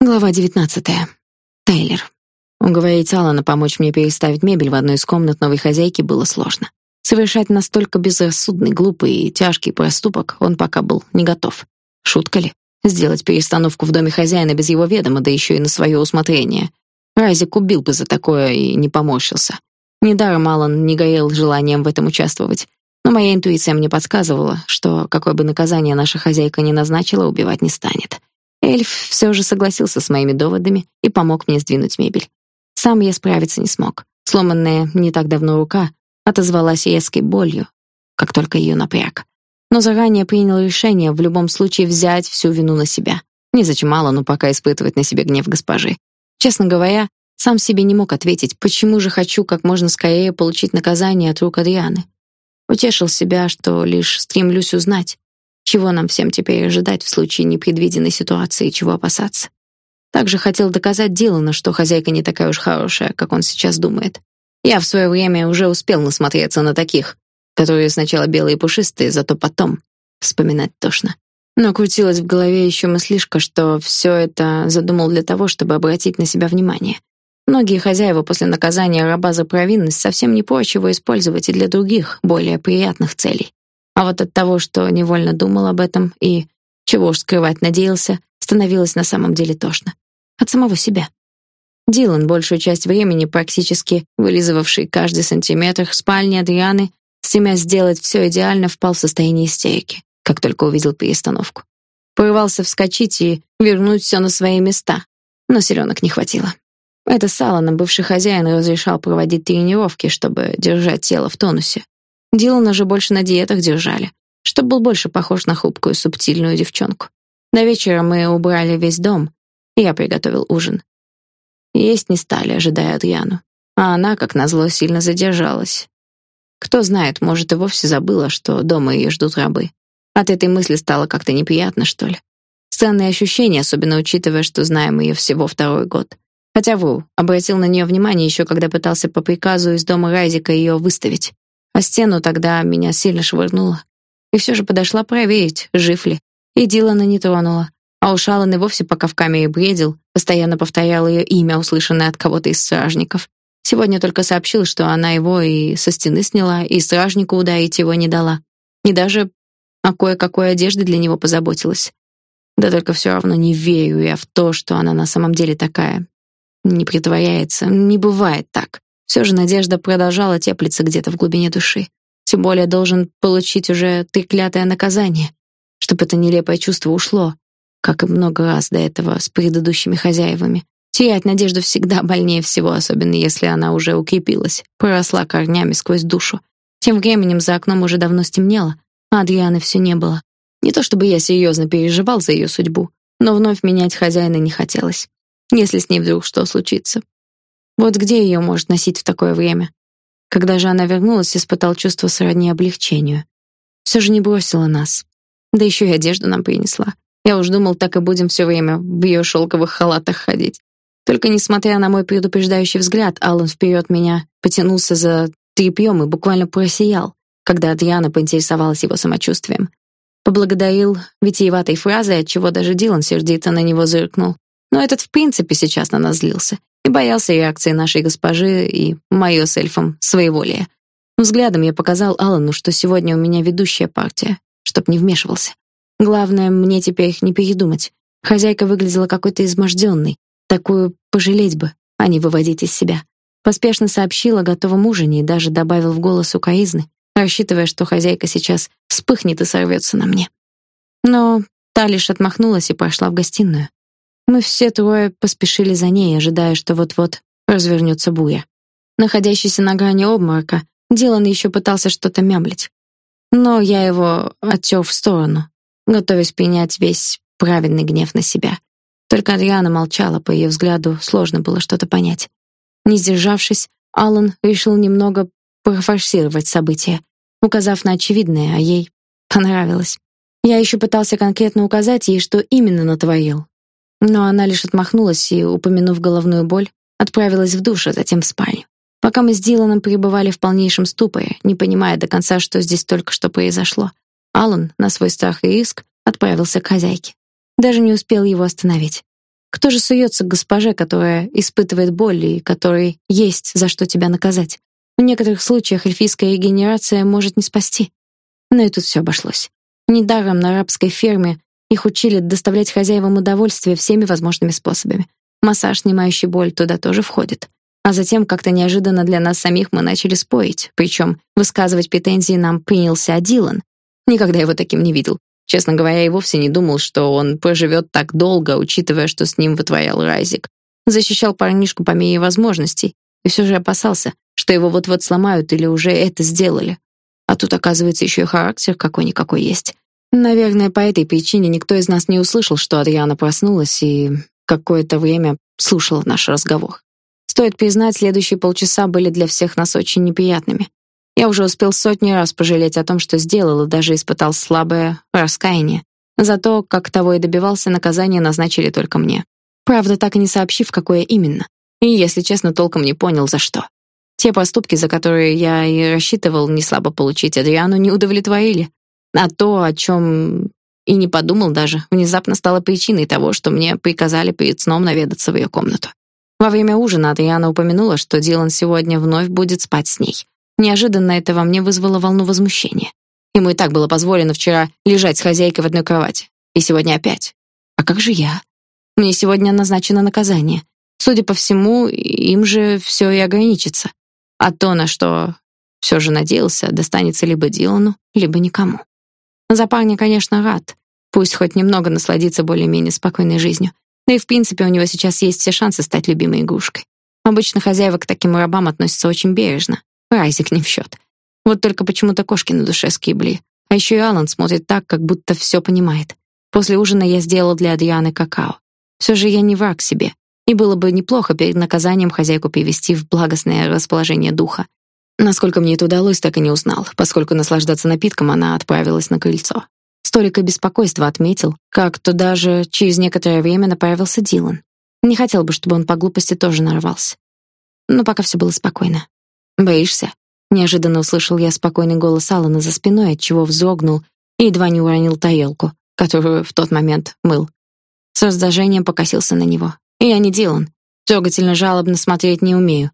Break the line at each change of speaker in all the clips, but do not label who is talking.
Глава 19. Тайлер. Уговорить Алана помочь мне переставить мебель в одной из комнат новой хозяйки было сложно. Совершать настолько безрассудный, глупый и тяжкий проступок он пока был не готов. Шутка ли? Сделать перестановку в доме хозяина без его ведома, да еще и на свое усмотрение. Райзик убил бы за такое и не поморщился. Недаром Алан не горел желанием в этом участвовать. Но моя интуиция мне подсказывала, что какое бы наказание наша хозяйка ни назначила, убивать не станет. Эльф все же согласился с моими доводами и помог мне сдвинуть мебель. Сам я справиться не смог. Сломанная не так давно рука отозвалась резкой болью, как только ее напряг. Но заранее принял решение в любом случае взять всю вину на себя. Незачем Алану пока испытывать на себе гнев госпожи. Честно говоря, сам себе не мог ответить, почему же хочу как можно скорее получить наказание от рук Адрианы. Утешил себя, что лишь стремлюсь узнать, чего нам всем теперь ожидать в случае непредвиденной ситуации чего опасаться? Также хотел доказать Дилану, что хозяйка не такая уж хорошая, как он сейчас думает. Я в свое время уже успел насмотреться на таких, которые сначала белые и пушистые, зато потом вспоминать тошно. Но крутилась в голове еще мыслишка, что все это задумал для того, чтобы обратить на себя внимание. Многие хозяева после наказания раба за провинность совсем не прочь его использовать и для других, более приятных целей. А вот от того, что невольно думал об этом и, чего уж скрывать надеялся, становилось на самом деле тошно. От самого себя. Дилан, большую часть времени практически вылизывавший каждый сантиметр спальни Адрианы, стремясь сделать все идеально, впал в состояние истерики, как только увидел перестановку. Порывался вскочить и вернуть все на свои места, но силёнок не хватило. Это с Алланом бывший хозяин разрешал проводить тренировки, чтобы держать тело в тонусе, Дилана же больше на диетах держали, чтобы был больше похож на хрупкую, субтильную девчонку. На вечер мы убрали весь дом, и я приготовил ужин. Есть не стали, ожидая Адриану, а она, как назло, сильно задержалась. Кто знает, может, и вовсе забыла, что дома ее ждут рабы. От этой мысли стало как-то неприятно, что ли. Странные ощущения, особенно учитывая, что знаем ее всего второй год. Хотя Ву обратил на нее внимание еще когда пытался по приказу из дома Райзика ее выставить. А стену тогда меня сильно швырнуло. И все же подошла проверить, жив ли. И Дилана не тронула. А уж Аллан вовсе пока в камере бредил, постоянно повторял ее имя, услышанное от кого-то из стражников. Сегодня только сообщил, что она его и со стены сняла, и стражнику ударить его не дала. И даже о кое-какой одежде для него позаботилась. Да только все равно не верю я в то, что она на самом деле такая. Не притворяется, не бывает так. Все же надежда продолжала теплиться где-то в глубине души. Тем более должен получить уже треклятое наказание, чтобы это нелепое чувство ушло, как и много раз до этого с предыдущими хозяевами. Терять надежду всегда больнее всего, особенно если она уже укрепилась, проросла корнями сквозь душу. Тем временем за окном уже давно стемнело, а Адрианы все не было. Не то чтобы я серьезно переживал за ее судьбу, но вновь менять хозяина не хотелось. Если с ней вдруг что случится, вот где ее может носить в такое время? Когда же она вернулась, испытал чувство сродни облегчению. Все же не бросила нас. Да еще и одежду нам принесла. Я уж думал, так и будем все время в ее шелковых халатах ходить. Только несмотря на мой предупреждающий взгляд, Аллан вперед меня потянулся за тряпьем и буквально просиял, когда Адриана поинтересовалась его самочувствием. Поблагодарил витиеватой фразой, отчего даже Дилан сердито на него зыркнул. Но этот в принципе сейчас на нас злился и боялся реакции нашей госпожи и моё с эльфом своеволия. Взглядом я показал Алану, что сегодня у меня ведущая партия, чтоб не вмешивался. Главное, мне теперь их не передумать. Хозяйка выглядела какой-то изможденной, такую пожалеть бы, а не выводить из себя. Поспешно сообщила о готовом ужине и даже добавил в голос укоизны, рассчитывая, что хозяйка сейчас вспыхнет и сорвется на мне. Но та лишь отмахнулась и пошла в гостиную. Мы все трое поспешили за ней, ожидая, что вот-вот развернется буя. Находящийся на грани обморока, Дилан еще пытался что-то мямлить. Но я его оттер в сторону, готовясь принять весь праведный гнев на себя. Только Адриана молчала, по ее взгляду сложно было что-то понять. Не сдержавшись, Аллан решил немного профорсировать события, указав на очевидное, а ей понравилось. Я еще пытался конкретно указать ей, что именно натворил, но она лишь отмахнулась и, упомянув головную боль, отправилась в душ, а затем в спальню. Пока мы с Диланом пребывали в полнейшем ступоре, не понимая до конца, что здесь только что произошло, Алан на свой страх и риск отправился к хозяйке. Даже не успел его остановить. Кто же суется к госпоже, которая испытывает боль и которой есть за что тебя наказать? В некоторых случаях эльфийская регенерация может не спасти. Но и тут все обошлось. Недаром на арабской ферме их учили доставлять хозяевам удовольствие всеми возможными способами. Массаж, снимающий боль, туда тоже входит. А затем как-то неожиданно для нас самих мы начали спорить, причем высказывать претензии нам принялся Дилан. Никогда его таким не видел. Честно говоря, я вовсе не думал, что он проживет так долго, учитывая, что с ним вытворял Райзик. Защищал парнишку по мере возможностей, и все же опасался, что его вот-вот сломают или уже это сделали. А тут, оказывается, еще и характер какой-никакой есть. Наверное, по этой причине никто из нас не услышал, что Адриана проснулась и какое-то время слушала наш разговор. Стоит признать, следующие полчаса были для всех нас очень неприятными. Я уже успел сотни раз пожалеть о том, что сделал, и даже испытал слабое раскаяние. За то, как того и добивался, наказание назначили только мне. Правда, так и не сообщив, какое именно. И, если честно, толком не понял, за что. Те поступки, за которые я и рассчитывал не слабо получить Адриану, не удовлетворили. А то, о чем и не подумал даже, внезапно стало причиной того, что мне приказали перед сном наведаться в ее комнату. Во время ужина Адриана упомянула, что Дилан сегодня вновь будет спать с ней. Неожиданно это во мне вызвало волну возмущения. Ему и так было позволено вчера лежать с хозяйкой в одной кровати. И сегодня опять. А как же я? Мне сегодня назначено наказание. Судя по всему, им же все и ограничится. А то, на что все же надеялся, достанется либо Дилану, либо никому. За парня, конечно, рад. Пусть хоть немного насладится более-менее спокойной жизнью. Да и в принципе у него сейчас есть все шансы стать любимой игрушкой. Обычно хозяева к таким рабам относятся очень бережно. Райзик не в счет. Вот только почему-то кошки на душе скибли. А еще и Алан смотрит так, как будто все понимает. После ужина я сделала для Адрианы какао. Все же я не враг себе, и было бы неплохо перед наказанием хозяйку привести в благостное расположение духа. Насколько мне это удалось, так и не узнал, поскольку наслаждаться напитком она отправилась на крыльцо. Столько беспокойства отметил, как то даже через некоторое время направился Дилан. Не хотел бы, чтобы он по глупости тоже нарвался. Но пока все было спокойно. Боишься? Неожиданно услышал я спокойный голос Алана за спиной, от чего вздрогнул и едва не уронил тарелку, которую в тот момент мыл. С раздражением покосился на него. Я не Дилан. Трогательно жалобно смотреть не умею.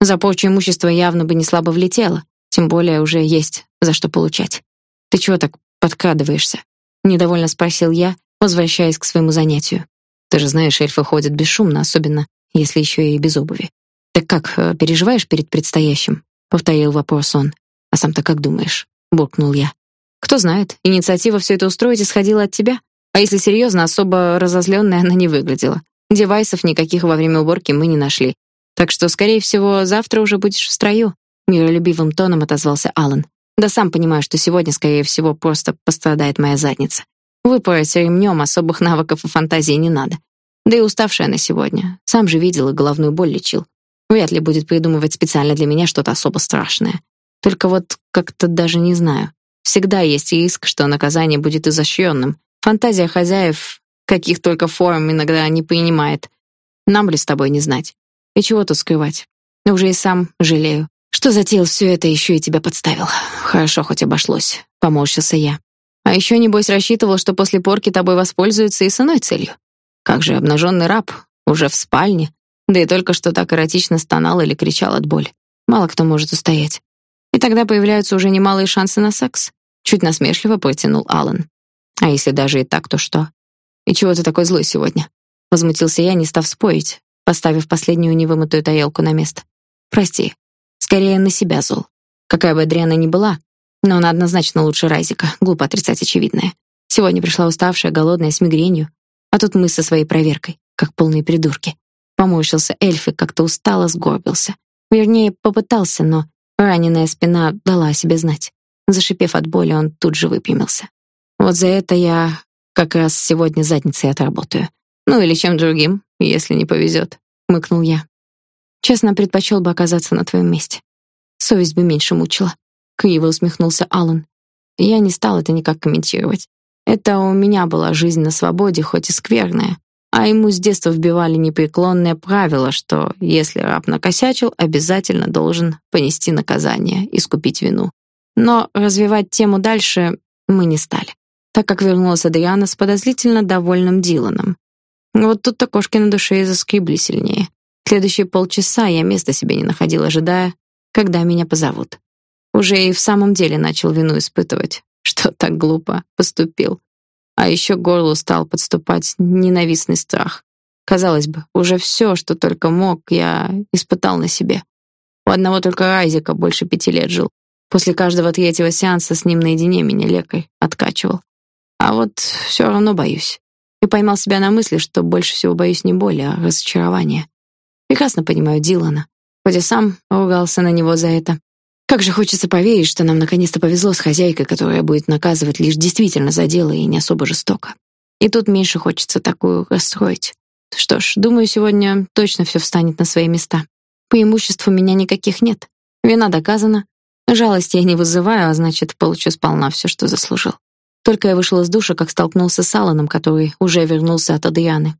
За порчу имущества явно бы не слабо влетело, тем более уже есть за что получать. Ты чего так подкрадываешься? недовольно спросил я, возвращаясь к своему занятию. Ты же знаешь, эльфы ходят бесшумно, особенно если еще и без обуви. Так как, э, переживаешь перед предстоящим? повторил вопрос он. А сам-то как думаешь? буркнул я. Кто знает, инициатива все это устроить исходила от тебя. А если серьезно, особо разозленной она не выглядела. Девайсов никаких во время уборки мы не нашли. Так что, скорее всего, завтра уже будешь в строю, миролюбивым тоном отозвался Алан. Да сам понимаю, что сегодня, скорее всего, просто пострадает моя задница. Выпороть ремнем особых навыков и фантазии не надо. Да и уставшая на сегодня. Сам же видел и головную боль лечил. Вряд ли будет придумывать специально для меня что-то особо страшное. Только вот как-то даже не знаю. Всегда есть риск, что наказание будет изощренным. Фантазия хозяев, каких только форм иногда не принимает. Нам ли с тобой не знать? И чего тут скрывать? Уже и сам жалею. Что затеял все это, еще и тебя подставил. Хорошо, хоть обошлось, поморщился я. А еще небось рассчитывал, что после порки тобой воспользуются и с иной целью. Как же обнаженный раб, уже в спальне, да и только что так эротично стонал или кричал от боли. Мало кто может устоять. И тогда появляются уже немалые шансы на секс. Чуть насмешливо протянул Алан. А если даже и так, то что? И чего ты такой злой сегодня? Возмутился я, не став спорить, поставив последнюю невымытую тарелку на место. Прости, Скорее на себя зол. Какая бы Адриана ни была, но она однозначно лучше Райзика, глупо отрицать очевидное. Сегодня пришла уставшая, голодная, с мигренью, а тут мы со своей проверкой, как полные придурки. Поморщился эльф и как-то устало сгорбился. Вернее, попытался, но раненая спина дала о себе знать. Зашипев от боли, он тут же выпрямился. Вот за это я как раз сегодня задницей отработаю. Ну или чем другим, если не повезет, мыкнул я. Честно, предпочел бы оказаться на твоем месте. Совесть бы меньше мучила. Криво усмехнулся Алан. Я не стал это никак комментировать. Это у меня была жизнь на свободе, хоть и скверная, а ему с детства вбивали непреклонное правило, что если раб накосячил, обязательно должен понести наказание, искупить вину. Но развивать тему дальше мы не стали, так как вернулась Адриана с подозрительно довольным Диланом. Вот тут-то кошки на душе и заскребли сильнее. Следующие полчаса я места себе не находил, ожидая, когда меня позовут. Уже и в самом деле начал вину испытывать, что так глупо поступил. А еще горлу стал подступать ненавистный страх. Казалось бы, уже все, что только мог, я испытал на себе. У одного только Айзека больше пяти лет жил. После каждого третьего сеанса с ним наедине меня лекарь откачивал. А вот все равно боюсь. И поймал себя на мысли, что больше всего боюсь не боли, а разочарования. Прекрасно понимаю Дилана, хоть и сам ругался на него за это. Как же хочется поверить, что нам наконец-то повезло с хозяйкой, которая будет наказывать лишь действительно за дело и не особо жестоко. И тут меньше хочется такую расстроить. Что ж, думаю, сегодня точно все встанет на свои места. Преимуществ у меня никаких нет. Вина доказана. Жалости я не вызываю, а значит, получу сполна все, что заслужил. Только я вышел из душа, как столкнулся с Аланом, который уже вернулся от Адрианы.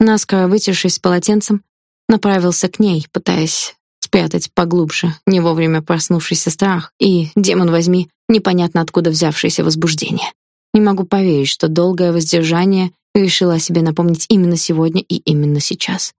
Наскоро вытершись полотенцем, направился к ней, пытаясь спрятать поглубже не вовремя проснувшийся страх и, демон возьми, непонятно откуда взявшееся возбуждение. Не могу поверить, что долгое воздержание решила себе напомнить именно сегодня и именно сейчас.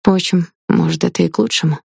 Впрочем, может, это и к лучшему.